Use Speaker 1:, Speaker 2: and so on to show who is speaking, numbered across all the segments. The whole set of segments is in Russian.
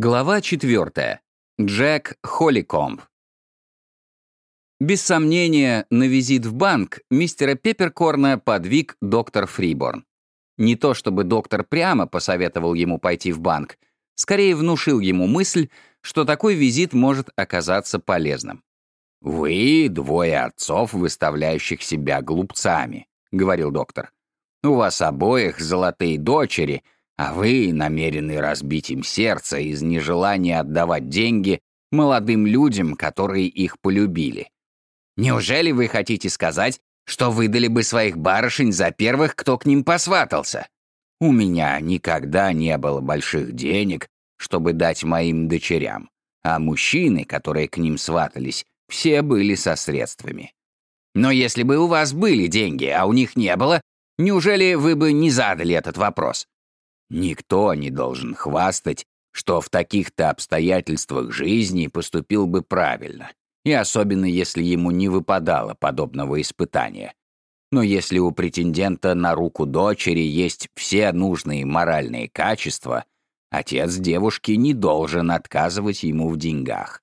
Speaker 1: Глава 4. Джек Холликомб. Без сомнения, на визит в банк мистера Пепперкорна подвиг доктор Фриборн. Не то чтобы доктор прямо посоветовал ему пойти в банк, скорее внушил ему мысль, что такой визит может оказаться полезным. «Вы двое отцов, выставляющих себя глупцами», — говорил доктор. «У вас обоих золотые дочери — а вы намерены разбить им сердце из нежелания отдавать деньги молодым людям, которые их полюбили. Неужели вы хотите сказать, что выдали бы своих барышень за первых, кто к ним посватался? У меня никогда не было больших денег, чтобы дать моим дочерям, а мужчины, которые к ним сватались, все были со средствами. Но если бы у вас были деньги, а у них не было, неужели вы бы не задали этот вопрос? Никто не должен хвастать, что в таких-то обстоятельствах жизни поступил бы правильно, и особенно если ему не выпадало подобного испытания. Но если у претендента на руку дочери есть все нужные моральные качества, отец девушки не должен отказывать ему в деньгах.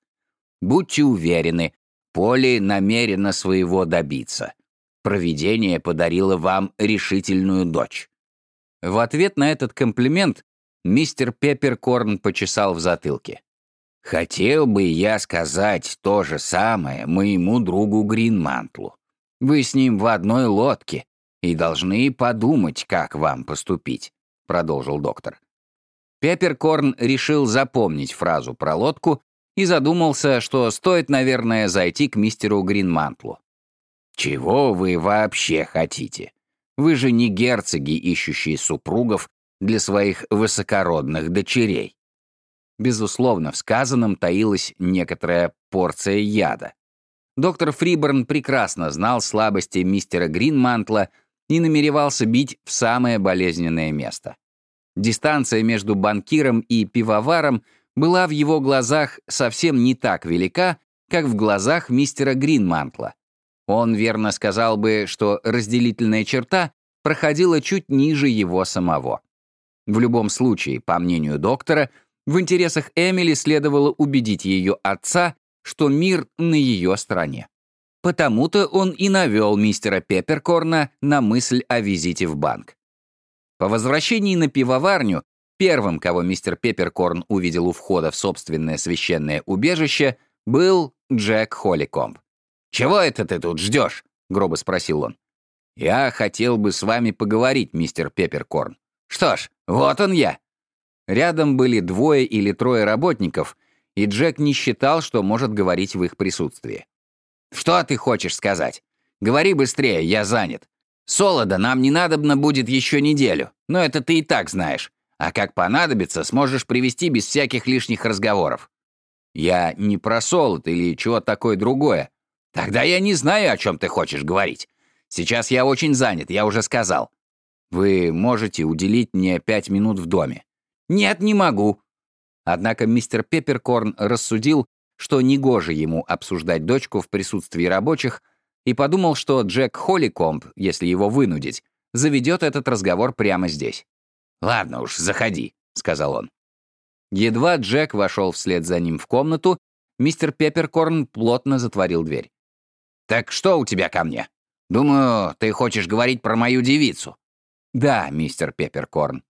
Speaker 1: Будьте уверены, Поли намерена своего добиться. Провидение подарило вам решительную дочь. В ответ на этот комплимент мистер Пепперкорн почесал в затылке. «Хотел бы я сказать то же самое моему другу Гринмантлу. Вы с ним в одной лодке и должны подумать, как вам поступить», — продолжил доктор. Пепперкорн решил запомнить фразу про лодку и задумался, что стоит, наверное, зайти к мистеру Гринмантлу. «Чего вы вообще хотите?» Вы же не герцоги, ищущие супругов для своих высокородных дочерей. Безусловно, в сказанном таилась некоторая порция яда. Доктор Фриборн прекрасно знал слабости мистера Гринмантла и намеревался бить в самое болезненное место. Дистанция между банкиром и пивоваром была в его глазах совсем не так велика, как в глазах мистера Гринмантла. Он верно сказал бы, что разделительная черта проходила чуть ниже его самого. В любом случае, по мнению доктора, в интересах Эмили следовало убедить ее отца, что мир на ее стороне. Потому-то он и навел мистера Пепперкорна на мысль о визите в банк. По возвращении на пивоварню первым, кого мистер Пепперкорн увидел у входа в собственное священное убежище, был Джек Холликомб. «Чего это ты тут ждешь?» — грубо спросил он. «Я хотел бы с вами поговорить, мистер Пепперкорн». «Что ж, вот он я». Рядом были двое или трое работников, и Джек не считал, что может говорить в их присутствии. «Что ты хочешь сказать? Говори быстрее, я занят. Солода нам не надобно будет еще неделю, но это ты и так знаешь. А как понадобится, сможешь привести без всяких лишних разговоров». «Я не про солод или чего такое другое», Тогда я не знаю, о чем ты хочешь говорить. Сейчас я очень занят, я уже сказал. Вы можете уделить мне пять минут в доме? Нет, не могу. Однако мистер Пепперкорн рассудил, что негоже ему обсуждать дочку в присутствии рабочих, и подумал, что Джек Холликомб, если его вынудить, заведет этот разговор прямо здесь. «Ладно уж, заходи», — сказал он. Едва Джек вошел вслед за ним в комнату, мистер Пепперкорн плотно затворил дверь. «Так что у тебя ко мне? Думаю, ты хочешь говорить про мою девицу». «Да, мистер Пепперкорн».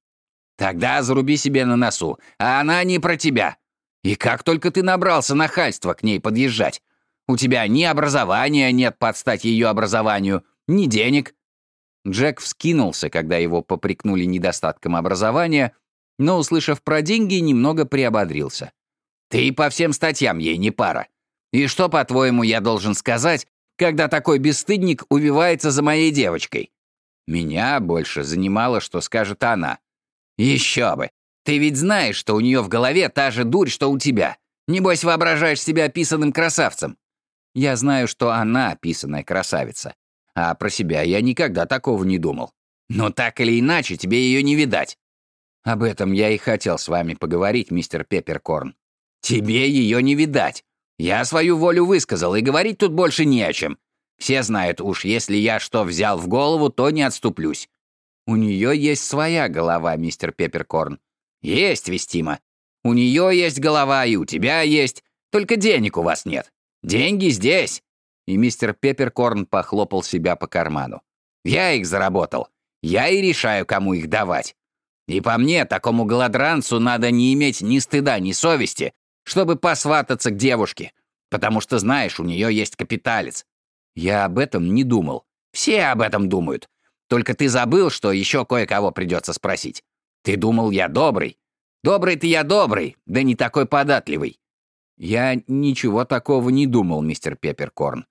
Speaker 1: «Тогда заруби себе на носу, а она не про тебя. И как только ты набрался нахальства к ней подъезжать? У тебя ни образования нет под стать ее образованию, ни денег». Джек вскинулся, когда его попрекнули недостатком образования, но, услышав про деньги, немного приободрился. «Ты по всем статьям ей не пара. И что, по-твоему, я должен сказать, когда такой бесстыдник увивается за моей девочкой. Меня больше занимало, что скажет она. Еще бы. Ты ведь знаешь, что у нее в голове та же дурь, что у тебя. Небось, воображаешь себя описанным красавцем. Я знаю, что она описанная красавица. А про себя я никогда такого не думал. Но так или иначе, тебе ее не видать. Об этом я и хотел с вами поговорить, мистер Пепперкорн. Тебе ее не видать. Я свою волю высказал, и говорить тут больше не о чем. Все знают уж, если я что взял в голову, то не отступлюсь. У нее есть своя голова, мистер Пепперкорн. Есть, Вестима. У нее есть голова, и у тебя есть. Только денег у вас нет. Деньги здесь!» И мистер Пепперкорн похлопал себя по карману. «Я их заработал. Я и решаю, кому их давать. И по мне, такому голодранцу надо не иметь ни стыда, ни совести, чтобы посвататься к девушке, потому что, знаешь, у нее есть капиталец. Я об этом не думал. Все об этом думают. Только ты забыл, что еще кое-кого придется спросить. Ты думал, я добрый. Добрый-то я добрый, да не такой податливый. Я ничего такого не думал, мистер Пепперкорн.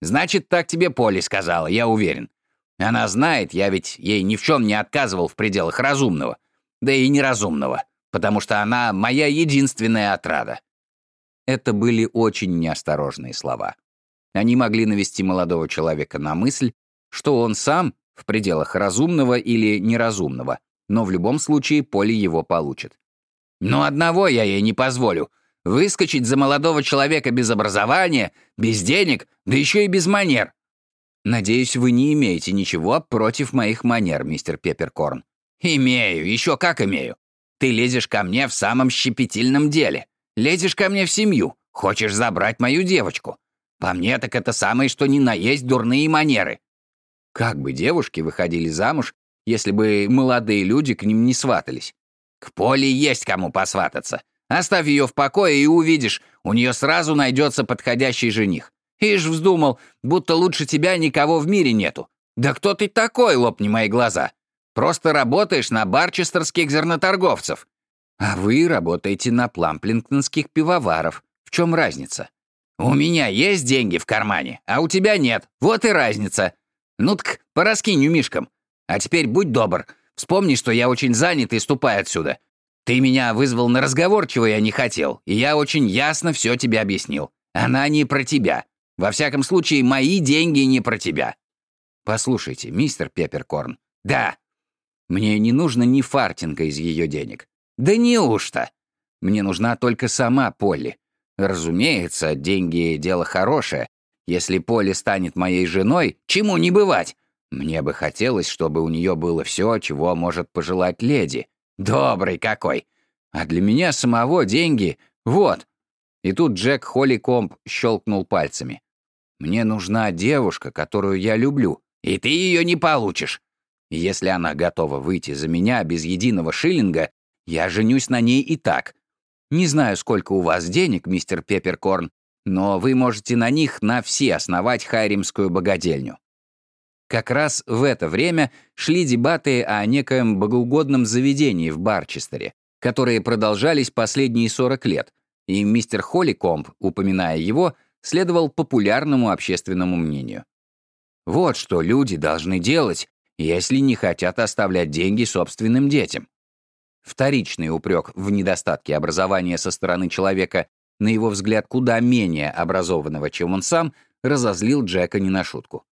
Speaker 1: Значит, так тебе Поли сказала, я уверен. Она знает, я ведь ей ни в чем не отказывал в пределах разумного. Да и неразумного, потому что она моя единственная отрада. Это были очень неосторожные слова. Они могли навести молодого человека на мысль, что он сам в пределах разумного или неразумного, но в любом случае Поли его получит. Но одного я ей не позволю. Выскочить за молодого человека без образования, без денег, да еще и без манер. Надеюсь, вы не имеете ничего против моих манер, мистер Пепперкорн. Имею, еще как имею. Ты лезешь ко мне в самом щепетильном деле. Лезешь ко мне в семью. Хочешь забрать мою девочку. По мне так это самое, что ни на есть дурные манеры. Как бы девушки выходили замуж, если бы молодые люди к ним не сватались? К Поле есть кому посвататься. Оставь ее в покое и увидишь, у нее сразу найдется подходящий жених. Ишь вздумал, будто лучше тебя никого в мире нету. Да кто ты такой, лопни мои глаза? Просто работаешь на барчестерских зерноторговцев. А вы работаете на пламплингтонских пивоваров. В чем разница? У меня есть деньги в кармане, а у тебя нет. Вот и разница. Ну так пораскинь умишкам. А теперь будь добр, вспомни, что я очень занят и ступай отсюда. Ты меня вызвал на разговор, чего я не хотел, и я очень ясно все тебе объяснил. Она не про тебя. Во всяком случае, мои деньги не про тебя. Послушайте, мистер Пепперкорн. Да. Мне не нужно ни фартинга из ее денег. Да неужто? Мне нужна только сама Полли. Разумеется, деньги — дело хорошее. Если Полли станет моей женой, чему не бывать? Мне бы хотелось, чтобы у нее было все, чего может пожелать леди. Добрый какой! А для меня самого деньги — вот. И тут Джек Холликомб щелкнул пальцами. Мне нужна девушка, которую я люблю, и ты ее не получишь. Если она готова выйти за меня без единого шиллинга, я женюсь на ней и так. Не знаю, сколько у вас денег, мистер Пепперкорн, но вы можете на них на все основать хайримскую богадельню. Как раз в это время шли дебаты о некоем богоугодном заведении в Барчестере, которые продолжались последние 40 лет, и мистер Холликомб, упоминая его, следовал популярному общественному мнению. Вот что люди должны делать, если не хотят оставлять деньги собственным детям. Вторичный упрек в недостатке образования со стороны человека, на его взгляд, куда менее образованного, чем он сам, разозлил Джека не на шутку.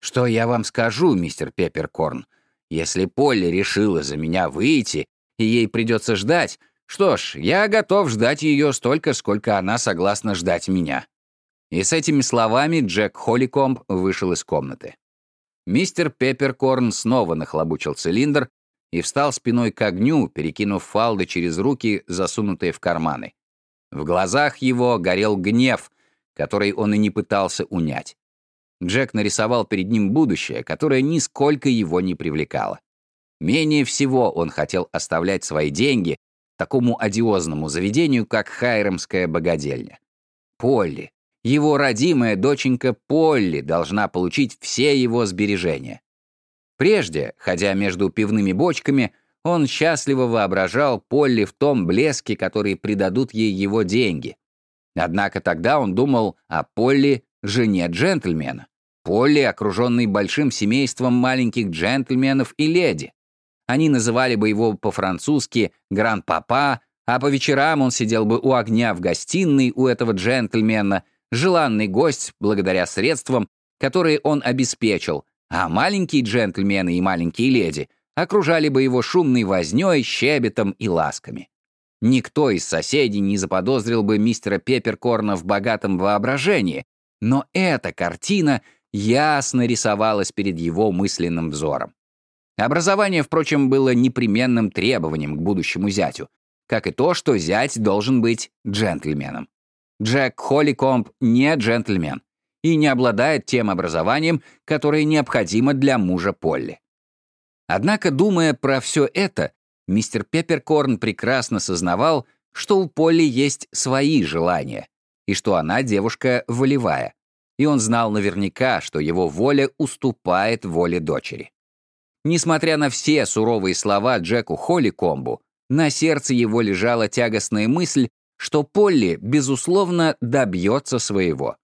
Speaker 1: Что я вам скажу, мистер Пепперкорн? Если Полли решила за меня выйти, и ей придется ждать, что ж, я готов ждать ее столько, сколько она согласна ждать меня». И с этими словами Джек Холликомб вышел из комнаты. Мистер Пепперкорн снова нахлобучил цилиндр и встал спиной к огню, перекинув фалды через руки, засунутые в карманы. В глазах его горел гнев, который он и не пытался унять. Джек нарисовал перед ним будущее, которое нисколько его не привлекало. Менее всего он хотел оставлять свои деньги такому одиозному заведению, как Хайремская богадельня. Полли, его родимая доченька Полли должна получить все его сбережения. Прежде, ходя между пивными бочками, он счастливо воображал Полли в том блеске, который придадут ей его деньги. Однако тогда он думал о Полли, жене джентльмена. Полли, окруженный большим семейством маленьких джентльменов и леди. Они называли бы его по-французски «гран-папа», а по вечерам он сидел бы у огня в гостиной у этого джентльмена, желанный гость благодаря средствам, которые он обеспечил, а маленькие джентльмены и маленькие леди окружали бы его шумной вознёй, щебетом и ласками. Никто из соседей не заподозрил бы мистера Пепперкорна в богатом воображении, но эта картина ясно рисовалась перед его мысленным взором. Образование, впрочем, было непременным требованием к будущему зятю, как и то, что зять должен быть джентльменом. Джек Холликомб не джентльмен и не обладает тем образованием, которое необходимо для мужа Полли. Однако, думая про все это, мистер Пепперкорн прекрасно сознавал, что у Полли есть свои желания, и что она девушка волевая, и он знал наверняка, что его воля уступает воле дочери. Несмотря на все суровые слова Джеку Холликомбу, на сердце его лежала тягостная мысль, что Полли, безусловно, добьется своего.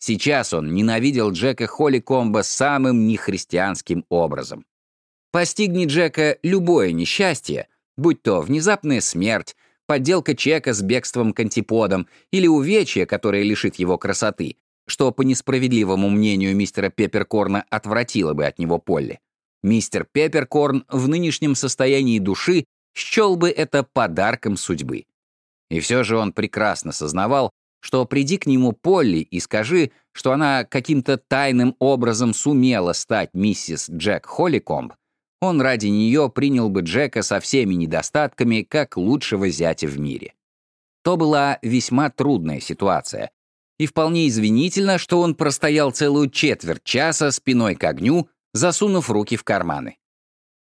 Speaker 1: Сейчас он ненавидел Джека Холликомба самым нехристианским образом. Постигни Джека любое несчастье, будь то внезапная смерть, подделка чека с бегством к антиподам или увечье, которое лишит его красоты, что, по несправедливому мнению мистера Пепперкорна, отвратило бы от него Полли. Мистер Пепперкорн в нынешнем состоянии души счел бы это подарком судьбы. И все же он прекрасно сознавал, что приди к нему Полли и скажи, что она каким-то тайным образом сумела стать миссис Джек Холликомб, он ради нее принял бы Джека со всеми недостатками как лучшего зятя в мире. То была весьма трудная ситуация, и вполне извинительно, что он простоял целую четверть часа спиной к огню, засунув руки в карманы.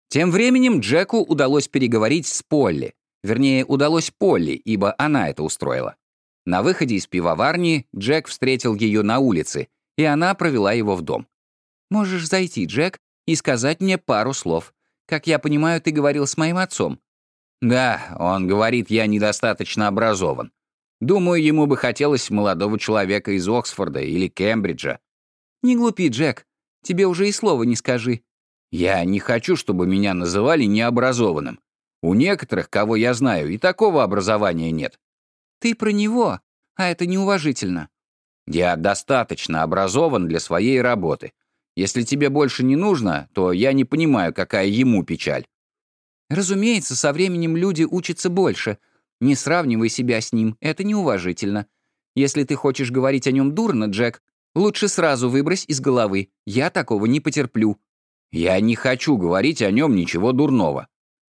Speaker 1: Тем временем Джеку удалось переговорить с Полли, вернее, удалось Полли, ибо она это устроила. На выходе из пивоварни Джек встретил ее на улице, и она провела его в дом. «Можешь зайти, Джек, и сказать мне пару слов. Как я понимаю, ты говорил с моим отцом». «Да, он говорит, я недостаточно образован. Думаю, ему бы хотелось молодого человека из Оксфорда или Кембриджа». «Не глупи, Джек. Тебе уже и слова не скажи». «Я не хочу, чтобы меня называли необразованным. У некоторых, кого я знаю, и такого образования нет». «Ты про него, а это неуважительно». «Я достаточно образован для своей работы. Если тебе больше не нужно, то я не понимаю, какая ему печаль». «Разумеется, со временем люди учатся больше. Не сравнивай себя с ним, это неуважительно. Если ты хочешь говорить о нем дурно, Джек, лучше сразу выбрось из головы. Я такого не потерплю». «Я не хочу говорить о нем ничего дурного».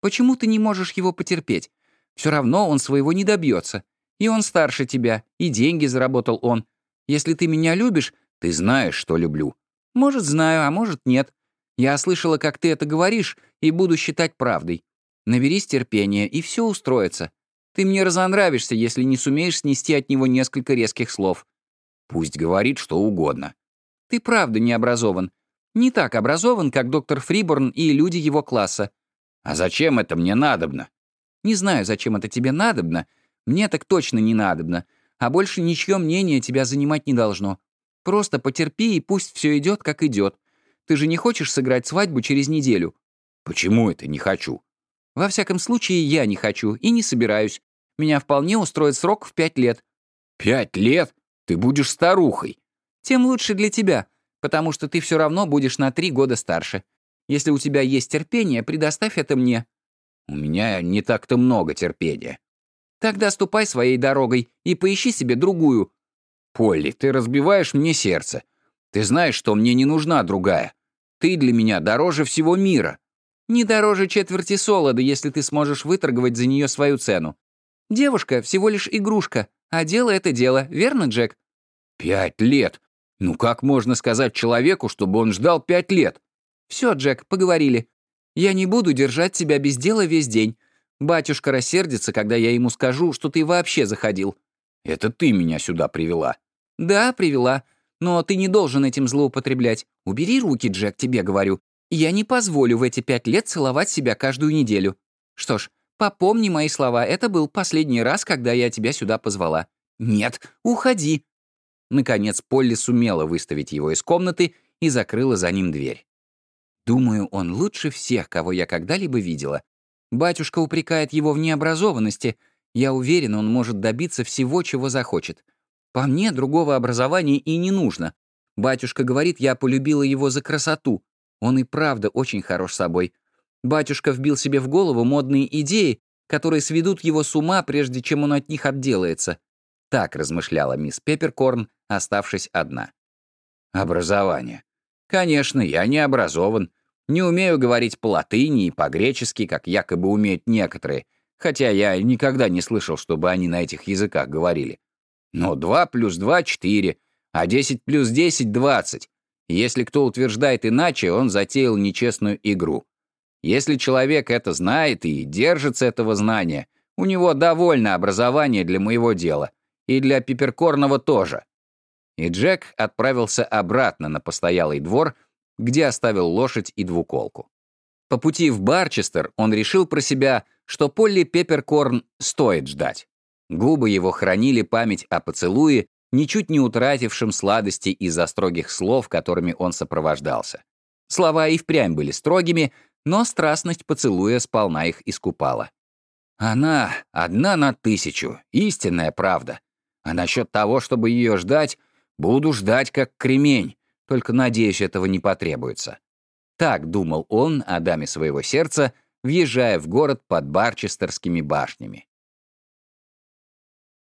Speaker 1: «Почему ты не можешь его потерпеть? Все равно он своего не добьется. И он старше тебя, и деньги заработал он. Если ты меня любишь, ты знаешь, что люблю. Может, знаю, а может, нет. Я слышала, как ты это говоришь, и буду считать правдой. Наберись терпения, и все устроится. Ты мне разонравишься, если не сумеешь снести от него несколько резких слов. Пусть говорит что угодно. Ты правда не образован. Не так образован, как доктор Фриборн и люди его класса. А зачем это мне надобно? Не знаю, зачем это тебе надобно. Мне так точно не надобно. А больше ничье мнение тебя занимать не должно. Просто потерпи, и пусть все идет, как идет. Ты же не хочешь сыграть свадьбу через неделю?» «Почему это не хочу?» «Во всяком случае, я не хочу и не собираюсь. Меня вполне устроит срок в пять лет». «Пять лет? Ты будешь старухой». «Тем лучше для тебя, потому что ты все равно будешь на три года старше. Если у тебя есть терпение, предоставь это мне». «У меня не так-то много терпения». «Тогда ступай своей дорогой и поищи себе другую, «Полли, ты разбиваешь мне сердце. Ты знаешь, что мне не нужна другая. Ты для меня дороже всего мира. Не дороже четверти солода, если ты сможешь выторговать за нее свою цену. Девушка всего лишь игрушка, а дело — это дело, верно, Джек?» «Пять лет? Ну как можно сказать человеку, чтобы он ждал пять лет?» «Все, Джек, поговорили. Я не буду держать тебя без дела весь день. Батюшка рассердится, когда я ему скажу, что ты вообще заходил». «Это ты меня сюда привела». «Да, привела. Но ты не должен этим злоупотреблять. Убери руки, Джек, тебе говорю. Я не позволю в эти пять лет целовать себя каждую неделю. Что ж, попомни мои слова, это был последний раз, когда я тебя сюда позвала. Нет, уходи». Наконец Полли сумела выставить его из комнаты и закрыла за ним дверь. Думаю, он лучше всех, кого я когда-либо видела. Батюшка упрекает его в необразованности. Я уверен, он может добиться всего, чего захочет. По мне, другого образования и не нужно. Батюшка говорит, я полюбила его за красоту. Он и правда очень хорош собой. Батюшка вбил себе в голову модные идеи, которые сведут его с ума, прежде чем он от них отделается. Так размышляла мисс Пепперкорн, оставшись одна. Образование. Конечно, я не образован. Не умею говорить по-латыни и по-гречески, как якобы умеют некоторые. хотя я никогда не слышал, чтобы они на этих языках говорили. Но 2 плюс 2 — 4, а 10 плюс 10 — 20. Если кто утверждает иначе, он затеял нечестную игру. Если человек это знает и держится этого знания, у него довольно образование для моего дела. И для Пиперкорного тоже. И Джек отправился обратно на постоялый двор, где оставил лошадь и двуколку. По пути в Барчестер он решил про себя, что Полли Пепперкорн стоит ждать. Губы его хранили память о поцелуе, ничуть не утратившем сладости из-за строгих слов, которыми он сопровождался. Слова и впрямь были строгими, но страстность поцелуя сполна их искупала. Она одна на тысячу, истинная правда. А насчет того, чтобы ее ждать, буду ждать как кремень, только, надеюсь, этого не потребуется. Так думал он о даме своего сердца, въезжая в город под Барчестерскими башнями.